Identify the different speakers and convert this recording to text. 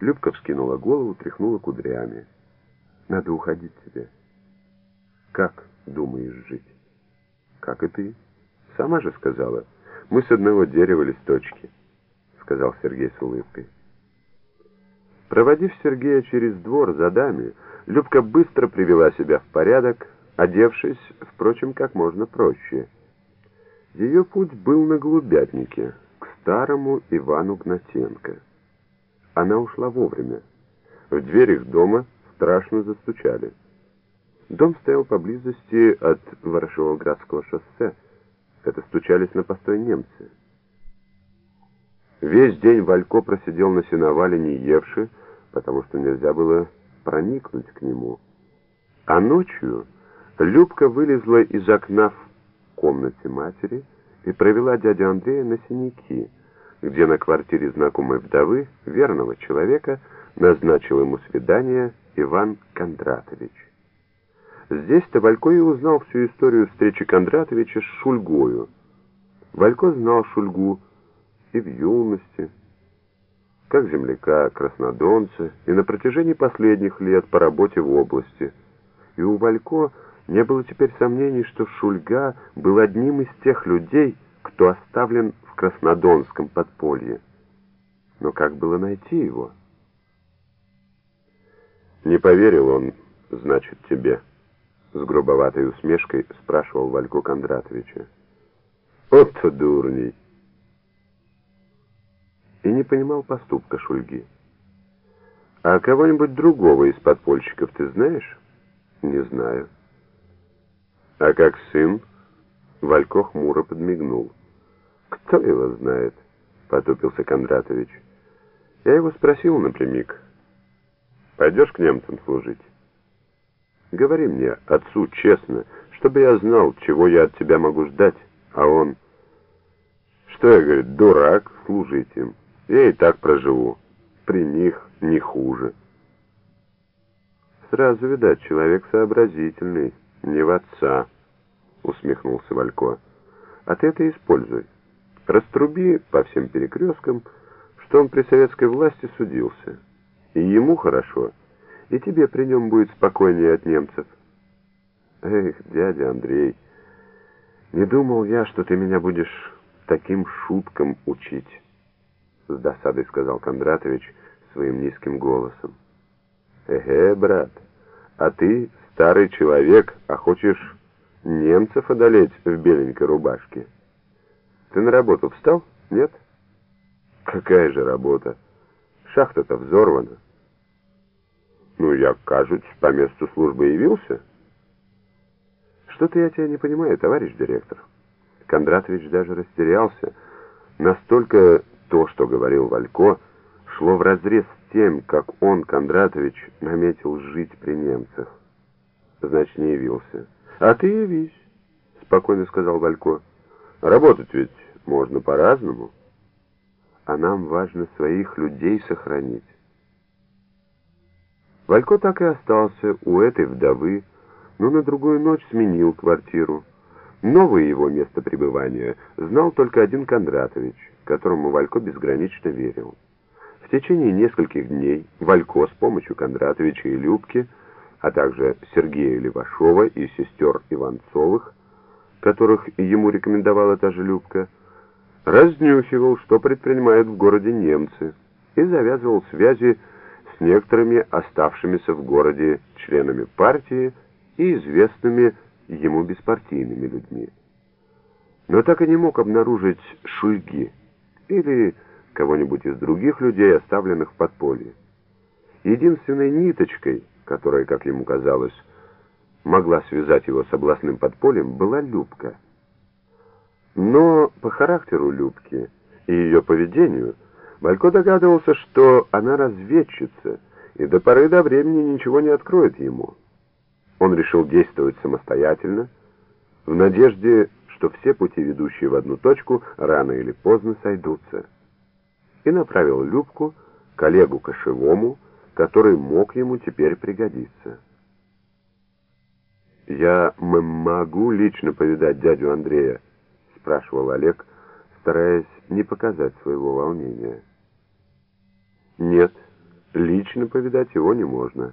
Speaker 1: Любка вскинула голову, тряхнула кудрями. «Надо уходить тебе». «Как думаешь жить?» «Как и ты. Сама же сказала. Мы с одного дерева листочки», — сказал Сергей с улыбкой. Проводив Сергея через двор за даме, Любка быстро привела себя в порядок, одевшись, впрочем, как можно проще. Ее путь был на Голубятнике, к старому Ивану Гнатенко. Она ушла вовремя. В дверях дома страшно застучали. Дом стоял поблизости от Ворошиловградского шоссе. Это стучались на постой немцы. Весь день Валько просидел на сеновале не евши, потому что нельзя было проникнуть к нему. А ночью Любка вылезла из окна в комнате матери и провела дядю Андрея на синяки, где на квартире знакомой вдовы, верного человека, назначил ему свидание Иван Кондратович. Здесь-то Валько и узнал всю историю встречи Кондратовича с Шульгою. Валько знал Шульгу и в юности, как земляка, краснодонца, и на протяжении последних лет по работе в области. И у Валько не было теперь сомнений, что Шульга был одним из тех людей, кто оставлен Краснодонском подполье. Но как было найти его? «Не поверил он, значит, тебе», — с грубоватой усмешкой спрашивал Валько Кондратовича. «Вот-то дурней!» И не понимал поступка Шульги. «А кого-нибудь другого из подпольщиков ты знаешь?» «Не знаю». «А как сын?» Валько хмуро подмигнул. «Кто его знает?» — потупился Кондратович. «Я его спросил напрямик». Пойдешь к немцам служить? Говори мне, отцу, честно, чтобы я знал, чего я от тебя могу ждать. А он... Что я, говорит, дурак, служить им. Я и так проживу. При них не хуже. Сразу, видать, человек сообразительный, не в отца, усмехнулся Валько. А ты это используй. Раструби по всем перекресткам, что он при советской власти судился. И ему хорошо, и тебе при нем будет спокойнее от немцев. Эх, дядя Андрей, не думал я, что ты меня будешь таким шуткам учить, с досадой сказал Кондратович своим низким голосом. Эге, брат, а ты старый человек, а хочешь немцев одолеть в беленькой рубашке. Ты на работу встал? Нет? Какая же работа? Шахта-то взорвана. Ну, я, кажется, по месту службы явился. Что-то я тебя не понимаю, товарищ директор. Кондратович даже растерялся. Настолько то, что говорил Валько, шло вразрез с тем, как он, Кондратович, наметил жить при немцах. Значит, не явился. А ты явись, спокойно сказал Валько. Работать ведь можно по-разному. А нам важно своих людей сохранить. Валько так и остался у этой вдовы, но на другую ночь сменил квартиру. Новое его место пребывания знал только один Кондратович, которому Валько безгранично верил. В течение нескольких дней Валько с помощью Кондратовича и Любки, а также Сергея Левашова и сестер Иванцовых, которых ему рекомендовала та же Любка, разнюхивал, что предпринимают в городе немцы, и завязывал связи с некоторыми оставшимися в городе членами партии и известными ему беспартийными людьми. Но так и не мог обнаружить Шульги или кого-нибудь из других людей, оставленных в подполье. Единственной ниточкой, которая, как ему казалось, могла связать его с областным подпольем, была Любка. Но по характеру Любки и ее поведению – Валько догадывался, что она разведчица, и до поры до времени ничего не откроет ему. Он решил действовать самостоятельно, в надежде, что все пути, ведущие в одну точку, рано или поздно сойдутся. И направил Любку коллегу Кошевому, который мог ему теперь пригодиться. «Я могу лично повидать дядю Андрея?» — спрашивал Олег, стараясь не показать своего волнения. «Нет», — лично повидать его не можно.